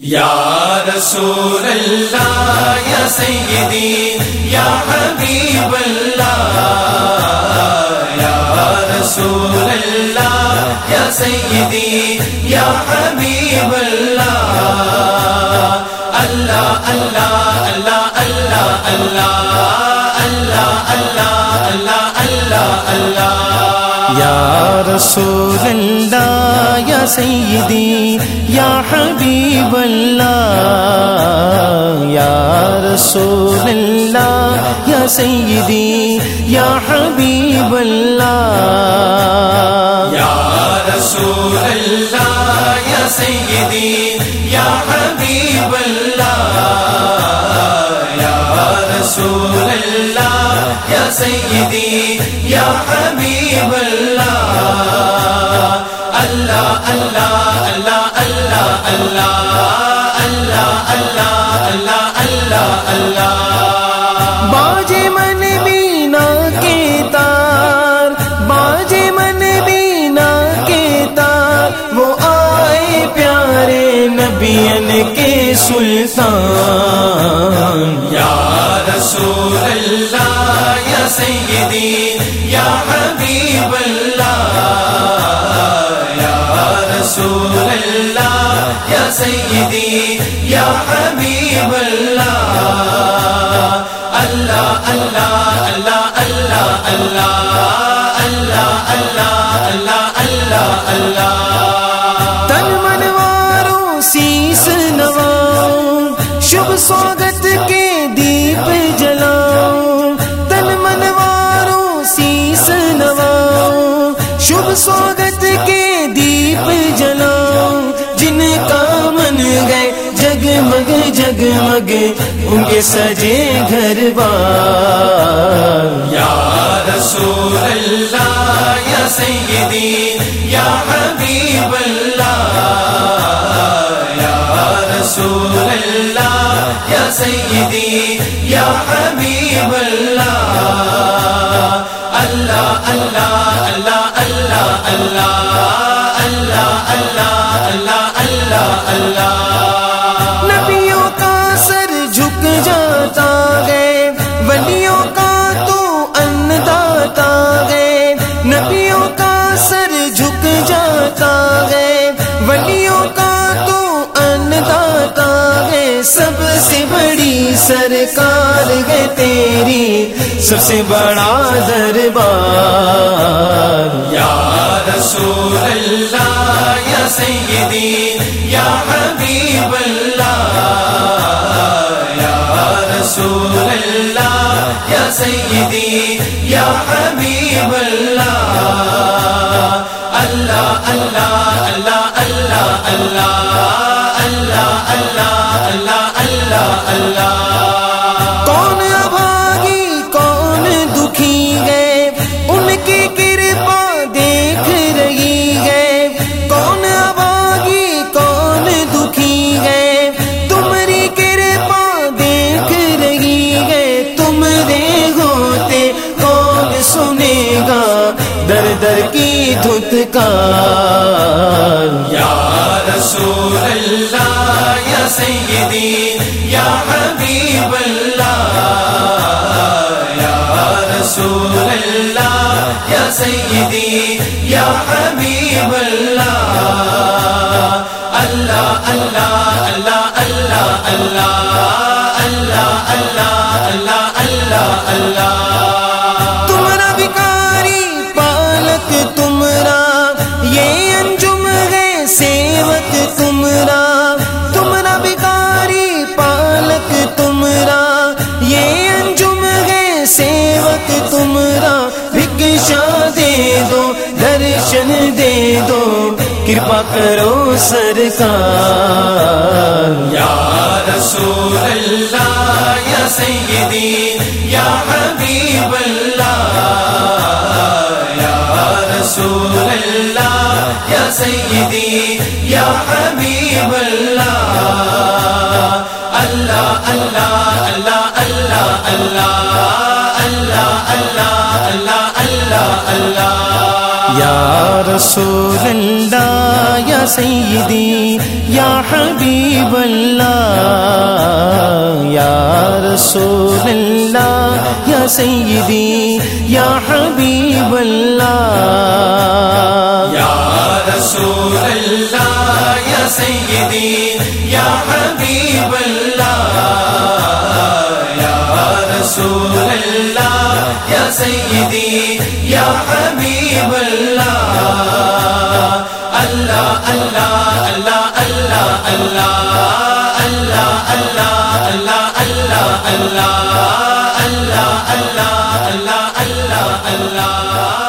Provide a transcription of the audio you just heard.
یا رسول اللہ یا سیدی یا حبیب اللہ یا رسول اللہ یا سیدی یا حبیب اللہ اللہ اللہ اللہ اللہ اللہ اللہ اللہ اللہ اللہ اللہ رسول اللہ، یا سیدی، یا حبیب اللہ، یا رسول اللہ، یا سیدی، یا حبیب اللہ۔ یا رسول اللہ، یا سیدی، یا حبیب اللہ۔ یا رسول اللہ، یا سیدی، یا حبیب اللہ۔ اللہ اللہ اللہ اللہ اللہ اللہ اللہ اللہ اللہ باج من بینا کے تار باج من بینا کے تار، وہ آئے پیارے نبین کے سلطان۔ یا سیدی یا حبیب اللہ اللہ اللہ اللہ اللہ اللہ اللہ اللہ اللہ اللہ اللہ تن منواروں، سیس نواؤں شبھ سواگت کے دیپ جلاؤں۔ تن منواروں، سیس نواؤں شبھ سواگت جگمگ جگمگ ان کے سجے گھر بار یا رسول اللہ یا سیدی یا حبیب اللہ یا رسول اللہ یا سیدی یا حبیب اللہ اللہ اللہ اللہ اللہ اللہ اللہ اللہ اللہ اللہ اللہ داتا گئے نبیوں کا سر جھک جاتا گئے ولیوں کا تو ان داتا گئے سب سے بڑی سرکار ہے تیری، سب سے بڑا دربار۔ یا رسول اللہ، یا سیدی، یا حبیب اللہ یا سیدی یا حبیب اللہ اللہ اللہ اللہ اللہ اللہ اللہ اللہ اللہ اللہ اللہ دھت کا یا رسول اللہ یا سیدی یا حبیب اللہ یا رسول اللہ یا سیدی یا حبیب اللہ اللہ اللہ اللہ اللہ اللہ اللہ اللہ اللہ اللہ اللہ سیوک تمہرا بھکشا دے دو، درشن دے دو۔ کرپا کرو سرکار۔ یا رسول اللہ، یا سیدی، یا حبیب اللہ۔ یا رسول اللہ، یا سیدی، یا حبیب اللہ اللہ اللہ اللہ اللہ اللہ۔ اللہ اللہ اللہ اللہ اللہ یا رسول اللہ، یا سیدی، یا حبیب اللہ، یا رسول اللہ، یا سیدی، یا حبیب اللہ۔ یا رسول اللہ، یا سیدی، یا حبیب اللہ۔ رسول اللہ یا سیدی یا حبیب اللہ اللہ اللہ اللہ اللہ اللہ اللہ اللہ اللہ اللہ اللہ اللہ اللہ اللہ اللہ اللہ